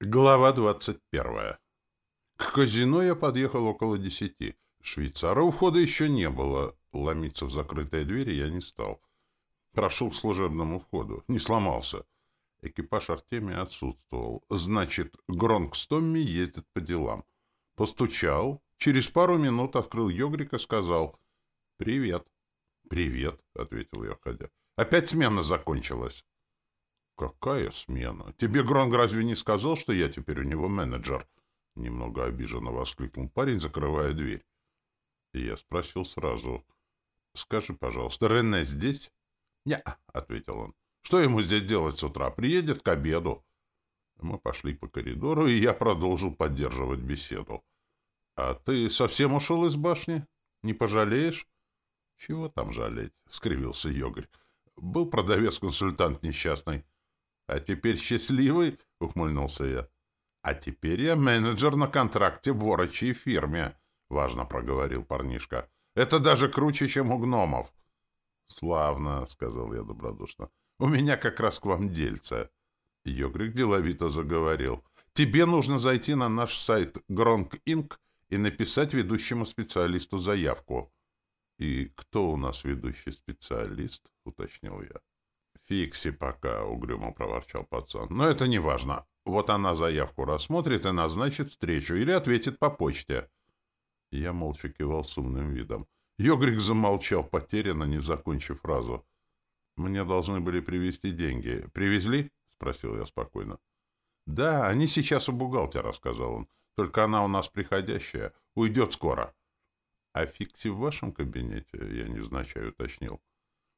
Глава двадцать первая. К казино я подъехал около десяти. Швейцара у входа еще не было. Ломиться в закрытые двери я не стал. Прошел к служебному входу. Не сломался. Экипаж Артемия отсутствовал. Значит, Гронк с Томми ездит по делам. Постучал. Через пару минут открыл Йогрик и сказал «Привет». «Привет», — ответил я, входя. «Опять смена закончилась». «Какая смена? Тебе Гронг разве не сказал, что я теперь у него менеджер?» Немного обиженно воскликнул парень, закрывая дверь. И я спросил сразу. «Скажи, пожалуйста, Рене здесь?» «Не», — ответил он. «Что ему здесь делать с утра? Приедет к обеду». Мы пошли по коридору, и я продолжил поддерживать беседу. «А ты совсем ушел из башни? Не пожалеешь?» «Чего там жалеть?» — скривился Йогарь. «Был продавец-консультант несчастный». «А теперь счастливый?» — ухмыльнулся я. «А теперь я менеджер на контракте в ворочьей фирме», — важно проговорил парнишка. «Это даже круче, чем у гномов». «Славно», — сказал я добродушно. «У меня как раз к вам дельце». Йогрик деловито заговорил. «Тебе нужно зайти на наш сайт Gronk Inc. и написать ведущему специалисту заявку». «И кто у нас ведущий специалист?» — уточнил я. «Фикси пока», — угрюмо проворчал пацан. «Но это не важно. Вот она заявку рассмотрит и назначит встречу или ответит по почте». Я молча кивал с умным видом. Йогрик замолчал, потерянно, не закончив фразу. «Мне должны были привезти деньги. Привезли?» — спросил я спокойно. «Да, они сейчас у бухгалтера», — сказал он. «Только она у нас приходящая. Уйдет скоро». «А Фикси в вашем кабинете?» — я невзначай уточнил.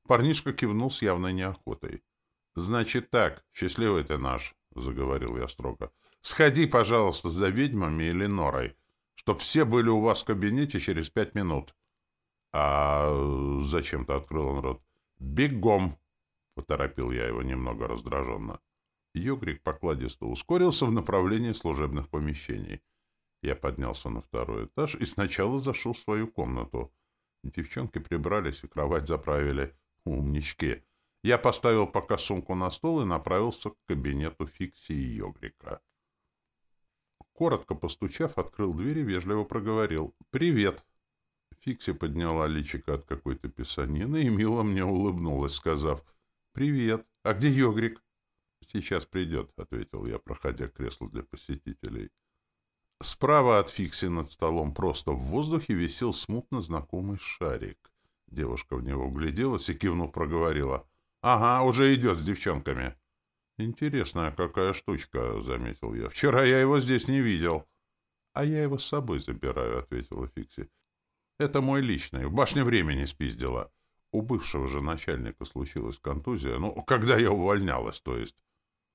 Парнишка кивнул с явной неохотой. — Значит так, счастливый ты наш, — заговорил я строго. — Сходи, пожалуйста, за ведьмами или норой, чтоб все были у вас в кабинете через пять минут. — А зачем-то открыл он рот. — Бегом! — поторопил я его немного раздраженно. Югрик покладисто ускорился в направлении служебных помещений. Я поднялся на второй этаж и сначала зашел в свою комнату. Девчонки прибрались и кровать заправили. Умнички. Я поставил пока сумку на стол и направился к кабинету Фикси и Йогрика. Коротко постучав, открыл дверь и вежливо проговорил «Привет». Фикси подняла личико от какой-то писанины и мило мне улыбнулась, сказав «Привет. А где Йогрик?» «Сейчас придет», — ответил я, проходя к креслу для посетителей. Справа от Фикси над столом просто в воздухе висел смутно знакомый шарик. Девушка в него угляделась и, кивнув, проговорила. — Ага, уже идет с девчонками. — Интересная какая штучка, — заметил я. — Вчера я его здесь не видел. — А я его с собой забираю, — ответила Фикси. — Это мой личный. В башне времени спиздила. У бывшего же начальника случилась контузия. Ну, когда я увольнялась, то есть.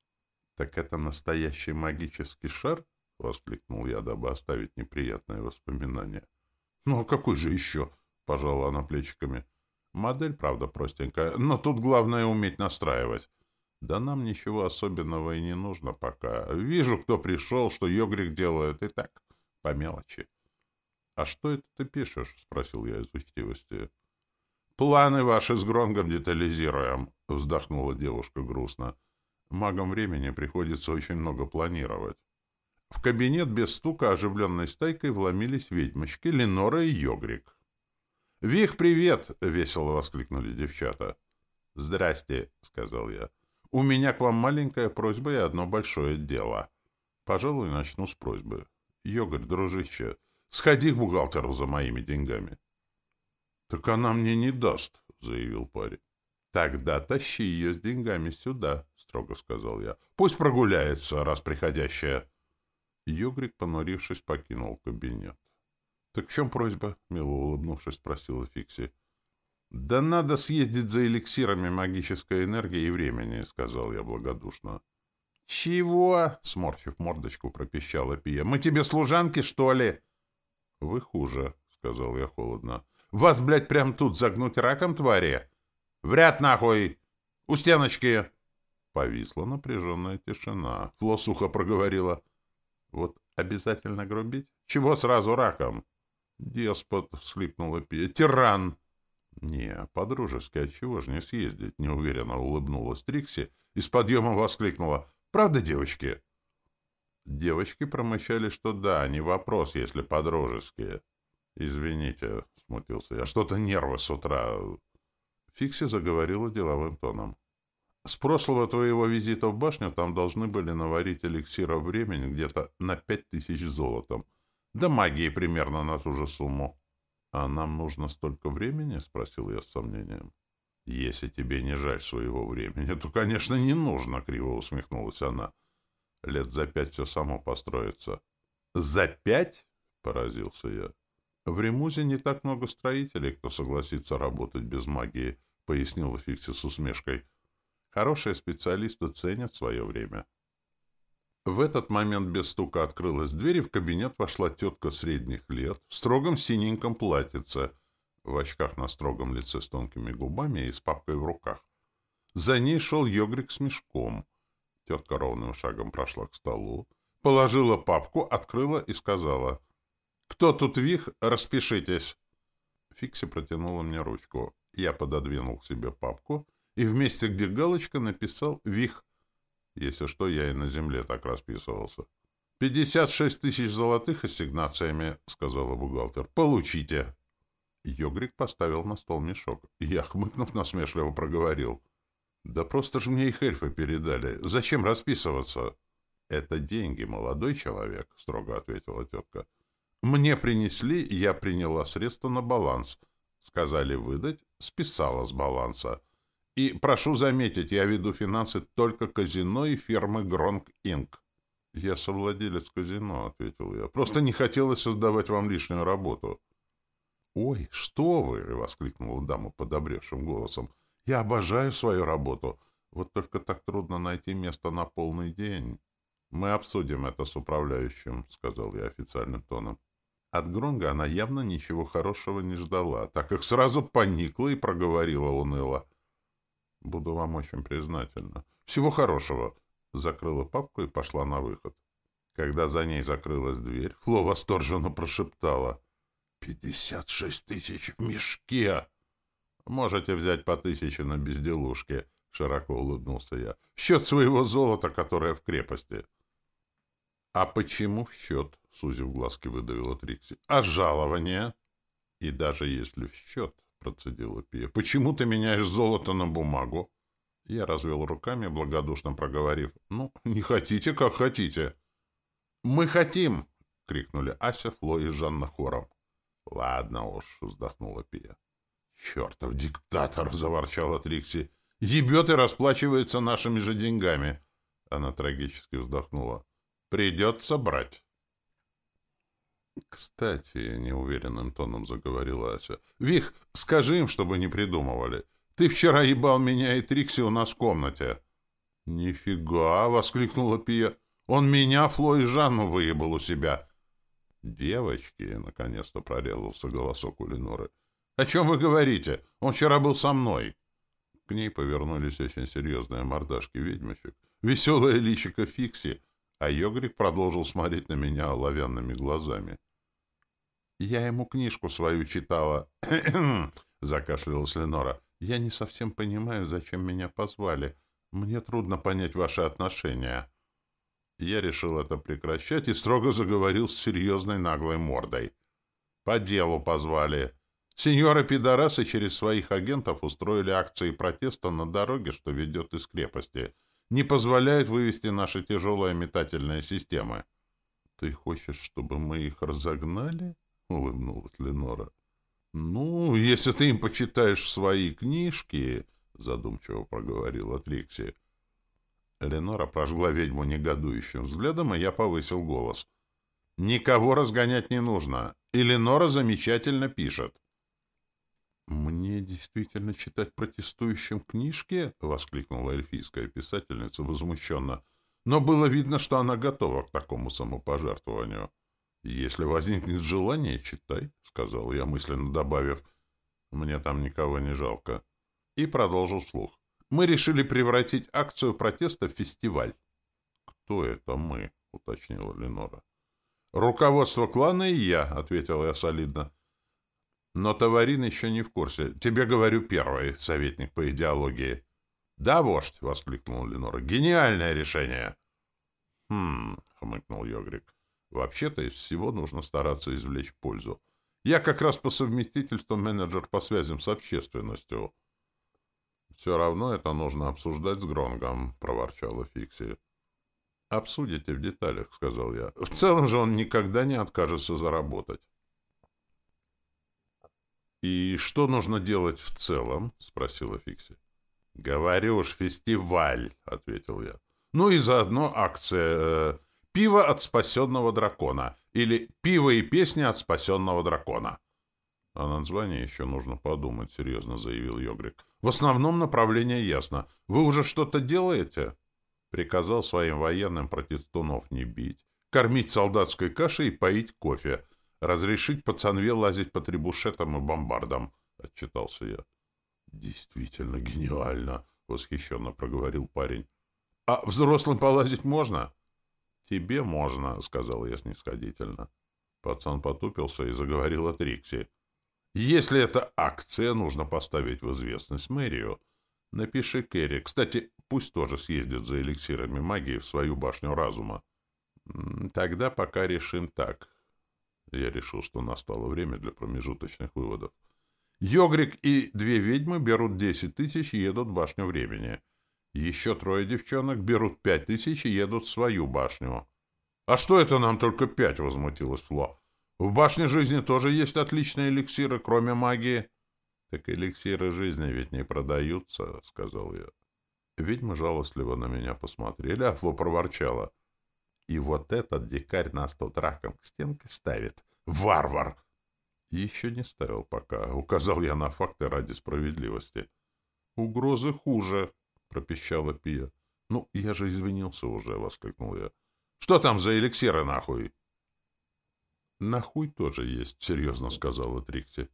— Так это настоящий магический шар? — воскликнул я, дабы оставить неприятное воспоминание. — Ну, а какой же еще? —— пожала она плечиками. «Модель, правда, простенькая, но тут главное уметь настраивать. Да нам ничего особенного и не нужно пока. Вижу, кто пришел, что Йогрик делает, и так, по мелочи». «А что это ты пишешь?» — спросил я из учтивости. «Планы ваши с Гронгом детализируем», — вздохнула девушка грустно. «Магам времени приходится очень много планировать». В кабинет без стука оживленной стайкой вломились ведьмочки Ленора и Йогрик. «Вих, привет!» — весело воскликнули девчата. «Здрасте», — сказал я. «У меня к вам маленькая просьба и одно большое дело. Пожалуй, начну с просьбы. Йогарь, дружище, сходи к бухгалтеру за моими деньгами». «Так она мне не даст», — заявил парень. «Тогда тащи ее с деньгами сюда», — строго сказал я. «Пусть прогуляется, раз приходящая». Йогрик, понурившись, покинул кабинет. — Так в чем просьба? — мило улыбнувшись, спросила Фикси. — Да надо съездить за эликсирами магической энергии и времени, — сказал я благодушно. — Чего? — сморщив мордочку, пропищала Пия. — Мы тебе служанки, что ли? — Вы хуже, — сказал я холодно. — Вас, блядь, прям тут загнуть раком, твари? — Вряд нахуй! У стеночки! Повисла напряженная тишина. Фло сухо проговорила. — Вот обязательно грубить? Чего сразу раком? «Деспот!» — всхлипнула Пия. «Тиран!» «Не, по-дружески, отчего же не съездить?» — неуверенно улыбнулась Трикси и с подъемом воскликнула. «Правда, девочки?» Девочки промычали, что да, не вопрос, если подружеские. «Извините», — смутился я, — «что-то нервы с утра». Фикси заговорила деловым тоном. «С прошлого твоего визита в башню там должны были наварить эликсира времени где-то на пять тысяч золотом. Да магии примерно на ту же сумму». «А нам нужно столько времени?» — спросил я с сомнением. «Если тебе не жаль своего времени, то, конечно, не нужно», — криво усмехнулась она. «Лет за пять все само построится». «За пять?» — поразился я. «В Ремузе не так много строителей, кто согласится работать без магии», — пояснила Фикси с усмешкой. «Хорошие специалисты ценят свое время». В этот момент без стука открылась дверь, и в кабинет вошла тетка средних лет в строгом синеньком платьице, в очках на строгом лице с тонкими губами и с папкой в руках. За ней шел йогрик с мешком. Тетка ровным шагом прошла к столу, положила папку, открыла и сказала — «Кто тут Вих? Распишитесь!» Фикси протянула мне ручку. Я пододвинул к себе папку и в месте, где галочка, написал «Вих». Если что, я и на земле так расписывался. «Пятьдесят шесть тысяч золотых ассигнациями», — сказала бухгалтер. «Получите». Йогрик поставил на стол мешок. Я, хмыкнув, насмешливо проговорил. «Да просто же мне их эльфы передали. Зачем расписываться?» «Это деньги, молодой человек», — строго ответила тетка. Мне принесли, я приняла средства на баланс. Сказали выдать, списала с баланса. И прошу заметить, я веду финансы только казино и фирмы Гронг Инк. Я совладелец казино, ответил я. Просто не хотелось создавать вам лишнюю работу. Ой, что вы! воскликнула дама подобревшим голосом. Я обожаю свою работу. Вот только так трудно найти место на полный день. Мы обсудим это с управляющим, сказал я официальным тоном. От Гронга она явно ничего хорошего не ждала, так как сразу поникла и проговорила уныло. «Буду вам очень признательна. Всего хорошего!» Закрыла папку и пошла на выход. Когда за ней закрылась дверь, Фло восторженно прошептала. «Пятьдесят шесть тысяч в мешке!» «Можете взять по тысяче на безделушке», — широко улыбнулся я. «В счет своего золота, которое в крепости». «А почему в счет?» — сузив глазки, выдавила Трикси. — А жалование? — И даже если в счет, — процедила Пия, — почему ты меняешь золото на бумагу? Я развел руками, благодушно проговорив. — Ну, не хотите, как хотите. — Мы хотим! — крикнули Ася, Фло и Жанна хором. — Ладно уж, — вздохнула Пия. — Чертов диктатор! — заворчала Трикси. — Ебет и расплачивается нашими же деньгами. Она трагически вздохнула. — Придется брать. «Кстати», — неуверенным тоном заговорила Ася, — «Вих, скажи им, чтобы не придумывали. Ты вчера ебал меня и Трикси у нас в комнате». «Нифига!» — воскликнула Пия. «Он меня, Фло и Жанну выебал у себя». «Девочки!» — наконец-то прорезался голосок у Леноры. «О чем вы говорите? Он вчера был со мной». К ней повернулись очень серьезные мордашки ведьмочек, веселое личико Фикси, а Йогрик продолжил смотреть на меня оловянными глазами. «Я ему книжку свою читала», — закашлялась Ленора. «Я не совсем понимаю, зачем меня позвали. Мне трудно понять ваши отношения». Я решил это прекращать и строго заговорил с серьезной наглой мордой. «По делу позвали. Сеньоры-пидорасы через своих агентов устроили акции протеста на дороге, что ведет из крепости» не позволяют вывести наши тяжелые метательные системы. — Ты хочешь, чтобы мы их разогнали? — улыбнулась Ленора. — Ну, если ты им почитаешь свои книжки, — задумчиво проговорила Трикси. Ленора прожгла ведьму негодующим взглядом, и я повысил голос. — Никого разгонять не нужно. И Ленора замечательно пишет. «Мне действительно читать протестующим книжки?» — воскликнула эльфийская писательница возмущенно. Но было видно, что она готова к такому самопожертвованию. «Если возникнет желание, читай», — сказал я, мысленно добавив. «Мне там никого не жалко». И продолжил слух. «Мы решили превратить акцию протеста в фестиваль». «Кто это мы?» — уточнила Ленора. «Руководство клана и я», — ответил я солидно. Но Товарин еще не в курсе. Тебе говорю первый, советник по идеологии. — Да, вождь, — воскликнул Ленора. — Гениальное решение. — Хм, — хмыкнул Йогрик. Вообще-то из всего нужно стараться извлечь пользу. Я как раз по совместительству менеджер по связям с общественностью. Все равно это нужно обсуждать с Гронгом, проворчала Фикси. Обсудите в деталях, сказал я. В целом же он никогда не откажется заработать. «И что нужно делать в целом?» — спросила Фикси. «Говорю уж, фестиваль», — ответил я. «Ну и заодно акция э, «Пиво от спасенного дракона» или «Пиво и песня от спасенного дракона». «О названии еще нужно подумать», — серьезно заявил Йогрик. «В основном направление ясно. Вы уже что-то делаете?» Приказал своим военным протестунов не бить, кормить солдатской кашей и поить кофе, разрешить пацанве лазить по требушетам и бомбардам, — отчитался я. — Действительно гениально, — восхищенно проговорил парень. — А взрослым полазить можно? — Тебе можно, — сказал я снисходительно. Пацан потупился и заговорил о Трикси. — Если это акция, нужно поставить в известность мэрию. Напиши Керри. Кстати, пусть тоже съездит за эликсирами магии в свою башню разума. Тогда пока решим так. Я решил, что настало время для промежуточных выводов. Йогрик и две ведьмы берут десять тысяч и едут в башню времени. Еще трое девчонок берут пять тысяч и едут в свою башню. — А что это нам только пять? — возмутилась Фло. — В башне жизни тоже есть отличные эликсиры, кроме магии. — Так эликсиры жизни ведь не продаются, — сказал я. Ведьмы жалостливо на меня посмотрели, а Фло проворчала. И вот этот дикарь нас тут раком к стенке ставит. Варвар! Еще не ставил пока. Указал я на факты ради справедливости. Угрозы хуже, пропищала Пия. Ну, я же извинился уже, воскликнул я. Что там за эликсиры нахуй? Нахуй тоже есть, серьезно сказала Трикси.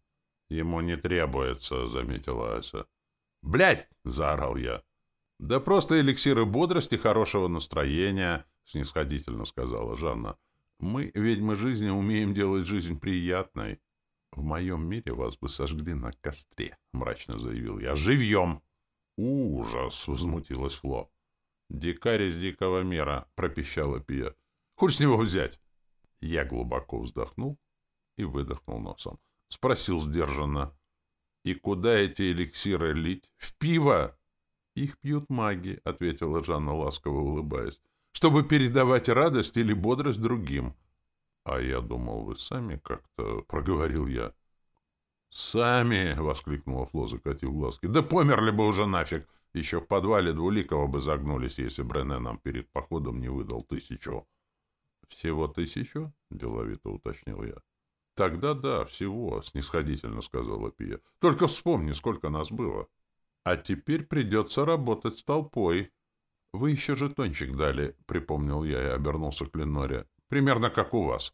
Ему не требуется, заметила Ася. Блять! заорал я. Да просто эликсиры бодрости, хорошего настроения, — снисходительно сказала Жанна. — Мы, ведьмы жизни, умеем делать жизнь приятной. — В моем мире вас бы сожгли на костре, — мрачно заявил я. — Живьем! — Ужас! — возмутилась Фло. — Дикарь из дикого мира, — пропищала Пия. — Хоть с него взять? Я глубоко вздохнул и выдохнул носом. Спросил сдержанно. — И куда эти эликсиры лить? — В пиво! — Их пьют маги, — ответила Жанна, ласково улыбаясь чтобы передавать радость или бодрость другим. — А я думал, вы сами как-то, — проговорил я. — Сами! — воскликнула Фло, закатив глазки. — Да померли бы уже нафиг! Еще в подвале Двуликова бы загнулись, если Брене нам перед походом не выдал тысячу. — Всего тысячу? — деловито уточнил я. — Тогда да, всего, — снисходительно сказала Пия. — Только вспомни, сколько нас было. — А теперь придется работать с толпой, — Вы еще жетончик дали, — припомнил я и обернулся к Леноре. — Примерно как у вас.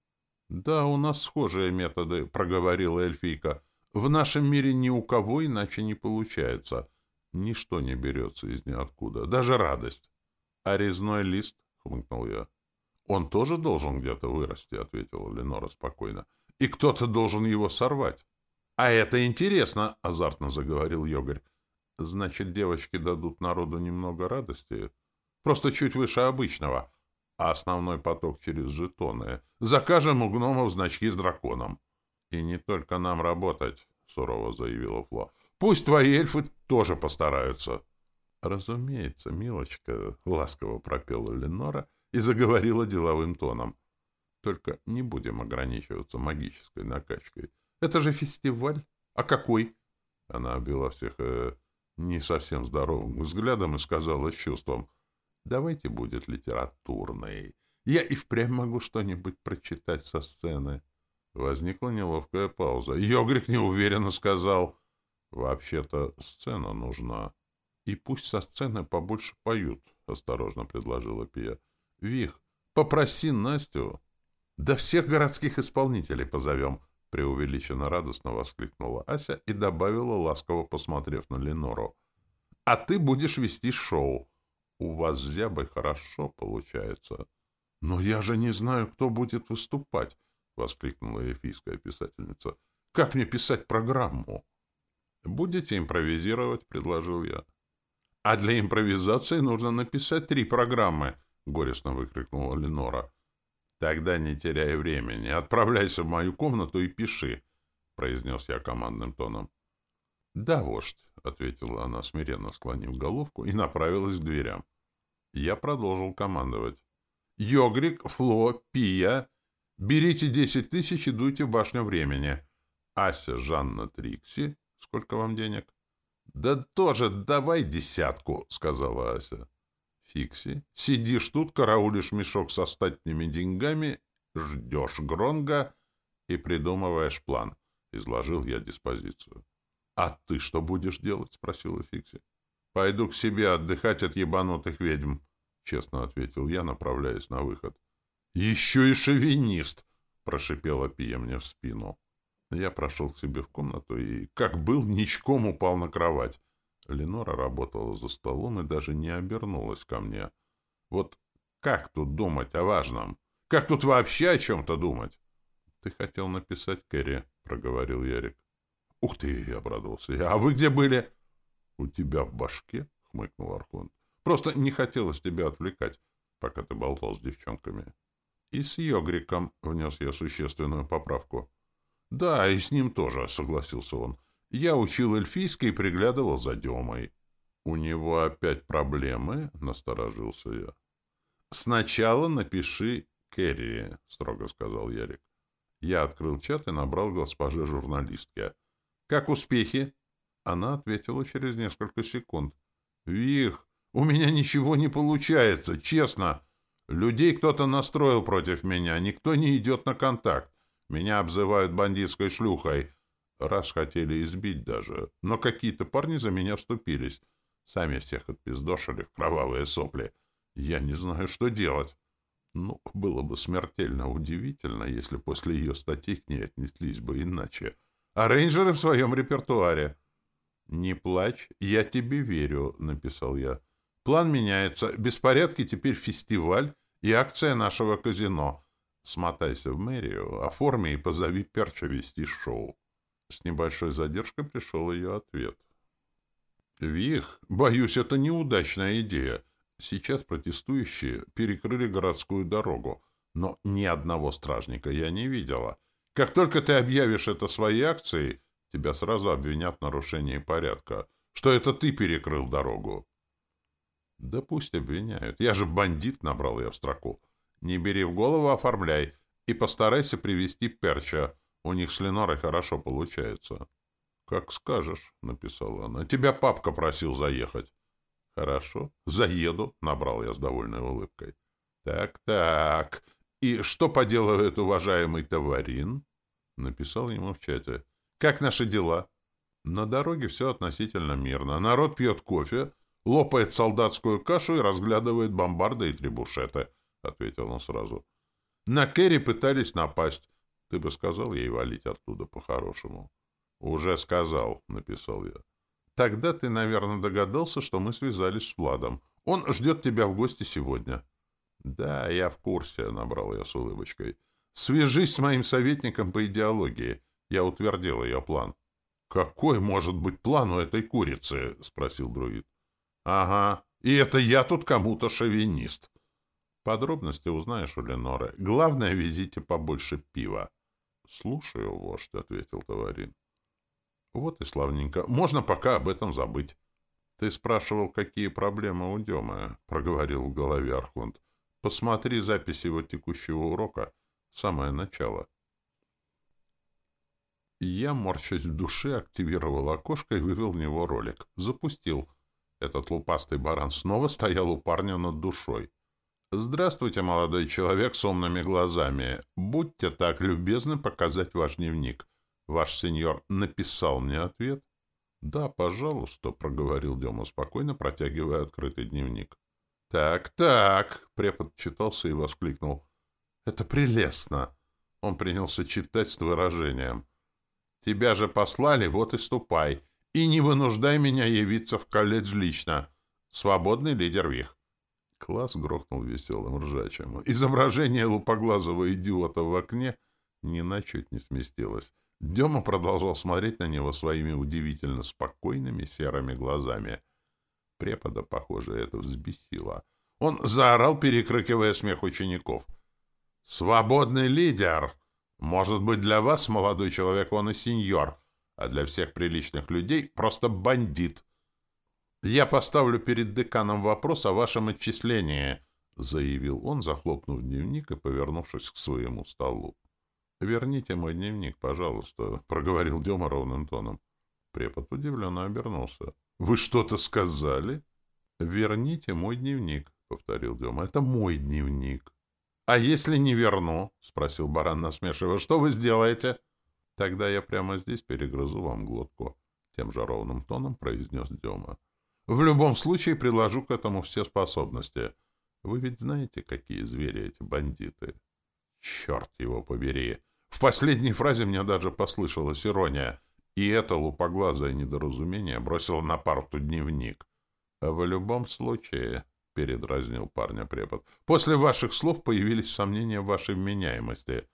— Да, у нас схожие методы, — проговорила эльфийка. — В нашем мире ни у кого иначе не получается. Ничто не берется из ниоткуда, даже радость. — А резной лист? — хмыкнул я. — Он тоже должен где-то вырасти, — ответила Ленора спокойно. — И кто-то должен его сорвать. — А это интересно, — азартно заговорил Йогарь. Значит, девочки дадут народу немного радости? Просто чуть выше обычного. А основной поток через жетоны. Закажем у гномов значки с драконом. И не только нам работать, сурово заявила Фло. Пусть твои эльфы тоже постараются. Разумеется, милочка, ласково пропела Ленора и заговорила деловым тоном. Только не будем ограничиваться магической накачкой. Это же фестиваль. А какой? Она обвела всех э, не совсем здоровым взглядом и сказала с чувством, «Давайте будет литературный. Я и впрямь могу что-нибудь прочитать со сцены». Возникла неловкая пауза. Йогрик неуверенно сказал, «Вообще-то сцена нужна. И пусть со сцены побольше поют», — осторожно предложила Пия. «Вих, попроси Настю». «Да всех городских исполнителей позовем», преувеличенно радостно воскликнула Ася и добавила, ласково посмотрев на Ленору. — А ты будешь вести шоу. У вас с Зябой хорошо получается. — Но я же не знаю, кто будет выступать, — воскликнула эфийская писательница. — Как мне писать программу? — Будете импровизировать, — предложил я. — А для импровизации нужно написать три программы, — горестно выкрикнула Ленора. Тогда не теряй времени. Отправляйся в мою комнату и пиши, — произнес я командным тоном. — Да, вождь, — ответила она, смиренно склонив головку, и направилась к дверям. Я продолжил командовать. — Йогрик, Фло, Пия, берите десять тысяч и дуйте в башню времени. Ася, Жанна, Трикси. Сколько вам денег? — Да тоже давай десятку, — сказала Ася. Фикси, сидишь тут, караулишь мешок с остатними деньгами, ждешь Гронга и придумываешь план. Изложил я диспозицию. — А ты что будешь делать? — спросила Фикси. — Пойду к себе отдыхать от ебанутых ведьм, — честно ответил я, направляясь на выход. — Еще и шовинист! — прошипела Пия мне в спину. Я прошел к себе в комнату и, как был, ничком упал на кровать. Ленора работала за столом и даже не обернулась ко мне. Вот как тут думать о важном? Как тут вообще о чем-то думать? — Ты хотел написать Кэрри, — проговорил Ярик. — Ух ты! — обрадовался я. — А вы где были? — У тебя в башке? — хмыкнул Архонт. — Просто не хотелось тебя отвлекать, пока ты болтал с девчонками. — И с Йогриком внес я существенную поправку. — Да, и с ним тоже, — согласился он. Я учил эльфийский и приглядывал за Демой. — У него опять проблемы? — насторожился я. — Сначала напиши Керри, — строго сказал Ярик. Я открыл чат и набрал госпоже журналистке. — Как успехи? Она ответила через несколько секунд. — Вих, у меня ничего не получается, честно. Людей кто-то настроил против меня, никто не идет на контакт. Меня обзывают бандитской шлюхой. Раз хотели избить даже, но какие-то парни за меня вступились. Сами всех отпиздошили в кровавые сопли. Я не знаю, что делать. Ну, было бы смертельно удивительно, если после ее статей к ней отнеслись бы иначе. А рейнджеры в своем репертуаре. «Не плачь, я тебе верю», — написал я. «План меняется. Беспорядки теперь фестиваль и акция нашего казино. Смотайся в мэрию, оформи и позови Перча вести шоу». С небольшой задержкой пришел ее ответ. «Вих, боюсь, это неудачная идея. Сейчас протестующие перекрыли городскую дорогу, но ни одного стражника я не видела. Как только ты объявишь это своей акцией, тебя сразу обвинят в нарушении порядка, что это ты перекрыл дорогу». «Да пусть обвиняют. Я же бандит», — набрал я в строку. «Не бери в голову, оформляй, и постарайся привести Перча». У них с Ленорой хорошо получается. — Как скажешь, — написала она. — Тебя папка просил заехать. — Хорошо, заеду, — набрал я с довольной улыбкой. Так, — Так-так. И что поделывает уважаемый товарин? — написал ему в чате. — Как наши дела? — На дороге все относительно мирно. Народ пьет кофе, лопает солдатскую кашу и разглядывает бомбарды и требушеты, — ответил он сразу. — На Керри пытались напасть. Ты бы сказал ей валить оттуда по-хорошему. — Уже сказал, — написал я. — Тогда ты, наверное, догадался, что мы связались с Владом. Он ждет тебя в гости сегодня. — Да, я в курсе, — набрал я с улыбочкой. — Свяжись с моим советником по идеологии. Я утвердил ее план. — Какой может быть план у этой курицы? — спросил друид. — Ага, и это я тут кому-то шовинист. Подробности узнаешь у Леноры. Главное, везите побольше пива. — Слушаю, вождь, — ответил Товарин. — Вот и славненько. Можно пока об этом забыть. — Ты спрашивал, какие проблемы у Демы, — проговорил в голове Архонт. — Посмотри запись его текущего урока. Самое начало. Я, морщась в душе, активировал окошко и вывел в него ролик. Запустил. Этот лупастый баран снова стоял у парня над душой. «Здравствуйте, молодой человек с умными глазами. Будьте так любезны показать ваш дневник. Ваш сеньор написал мне ответ?» «Да, пожалуйста», — проговорил Дема спокойно, протягивая открытый дневник. «Так, так», — препод читался и воскликнул. «Это прелестно!» Он принялся читать с выражением. «Тебя же послали, вот и ступай. И не вынуждай меня явиться в колледж лично. Свободный лидер Вих». Класс грохнул веселым ржачем. Изображение лупоглазого идиота в окне ни на чуть не сместилось. Дема продолжал смотреть на него своими удивительно спокойными серыми глазами. Препода, похоже, это взбесило. Он заорал, перекрикивая смех учеников. «Свободный лидер! Может быть, для вас, молодой человек, он и сеньор, а для всех приличных людей просто бандит. Я поставлю перед деканом вопрос о вашем отчислении», — заявил он, захлопнув дневник и повернувшись к своему столу. «Верните мой дневник, пожалуйста», — проговорил Дема ровным тоном. Препод удивленно обернулся. «Вы что-то сказали?» «Верните мой дневник», — повторил Дема. «Это мой дневник». «А если не верну?» — спросил баран насмешиво. «Что вы сделаете?» «Тогда я прямо здесь перегрызу вам глотку», — тем же ровным тоном произнес Дема. «В любом случае приложу к этому все способности. Вы ведь знаете, какие звери эти бандиты?» «Черт его побери!» В последней фразе мне даже послышалась ирония, и это лупоглазое недоразумение бросило на парту дневник. А в любом случае, — передразнил парня препод, — после ваших слов появились сомнения в вашей вменяемости.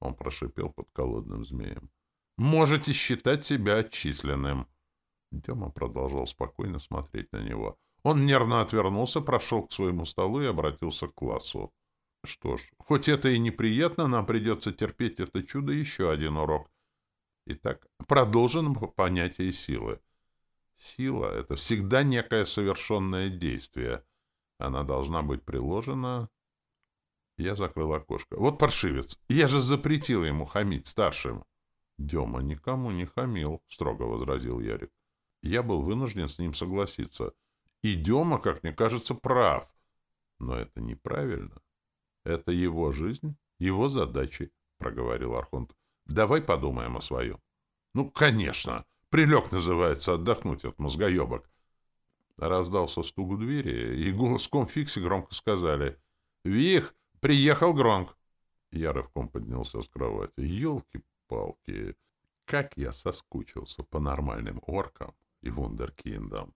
Он прошипел под колодным змеем. Можете считать себя отчисленным. Дема продолжал спокойно смотреть на него. Он нервно отвернулся, прошел к своему столу и обратился к классу. Что ж, хоть это и неприятно, нам придется терпеть это чудо еще один урок. Итак, продолжим понятие силы. Сила — это всегда некое совершенное действие. Она должна быть приложена... Я закрыл окошко. Вот паршивец. Я же запретил ему хамить старшим. Дема никому не хамил, строго возразил Ярик. Я был вынужден с ним согласиться. И Дема, как мне кажется, прав. Но это неправильно. Это его жизнь, его задачи, — проговорил Архонт. — Давай подумаем о своем. — Ну, конечно. Прилег, называется, отдохнуть от мозгоебок. Раздался стук в двери, и голоском Фикси громко сказали. — Вих, приехал Гронк. Я рывком поднялся с кровати. Елки-палки, как я соскучился по нормальным оркам и вундеркиндам.